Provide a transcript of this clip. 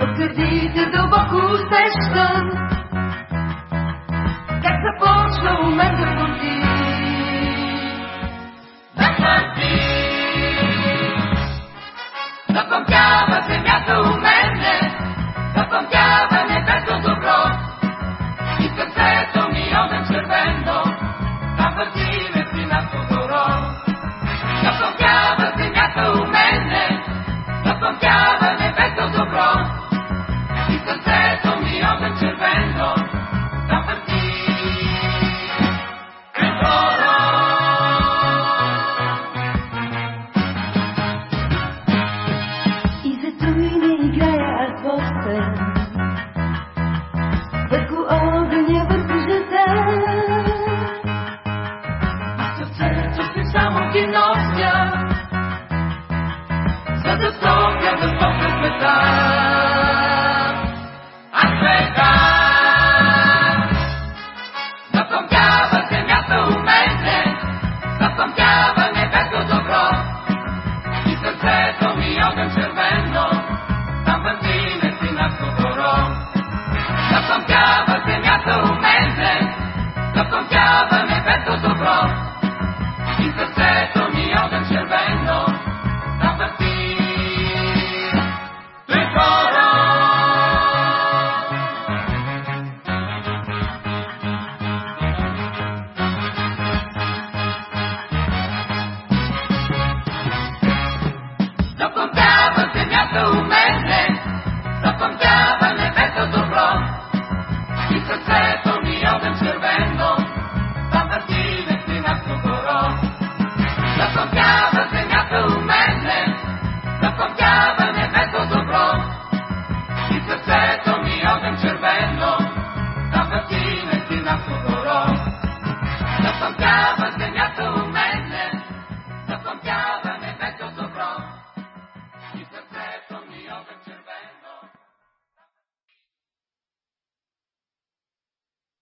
Откъде дълбоко усещам как започна у мен да буди. Да хвърти, запомнява земята у мене, запомнява небето добро и сърцето ми е огън червено, запази ме при нас Осветява небето добро и слънцето ми е огън червено да пъти. И за той не играя аз въобще, върху огъня, върху жата. Сърцето си само земята у мене, запъмтява